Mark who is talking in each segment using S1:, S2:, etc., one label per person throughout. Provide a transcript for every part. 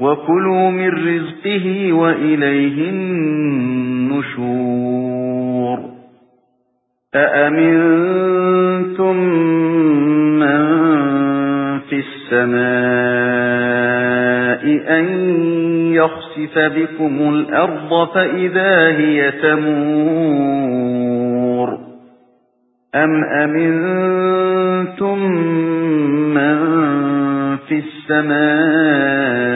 S1: وَكُلُوا مِن رِّزْقِهِ وَإِلَيْهِ النُّشُورُ أَأَمِنتُم مَّن فِي السَّمَاءِ أَن يَخْسِفَ بِكُمُ الْأَرْضَ فَإِذَا هِيَ تَمُورُ أَمْ أَمِنتُم مَّن فِي السَّمَاءِ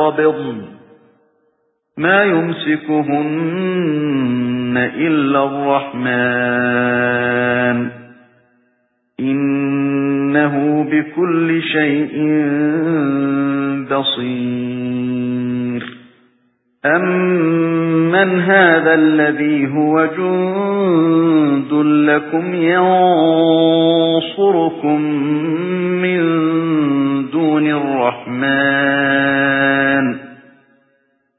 S1: وَيَقْبِضْنَ مَا يُمْسِكُهُنَّ إِلَّا الرَّحْمَنُ. إِنَّهُ بِكُلِّ شَيْءٍ بَصِيرٌ. أَمَّنْ هَذَا الَّذِي هُوَ جُندٌ لَّكُمْ يَنصُرُكُم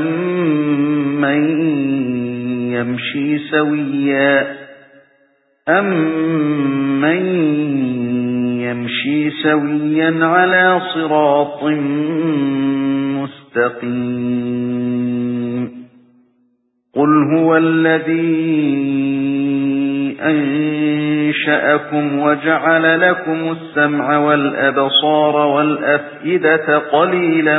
S1: أَمَّن يَمْشِي سَوِيًّا أَمَّن يَمْشِي سَوِيًّا عَلَى صِرَاطٍ مُسْتَقِيمٍ قُلْ هُوَ الَّذِي أَنشَأَكُمْ وَجَعَلَ لَكُمُ السَّمْعَ وَالْأَبْصَارَ وَالْأَفْئِدَةَ قَلِيلًا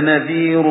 S1: أَنَا نَذِيرٌ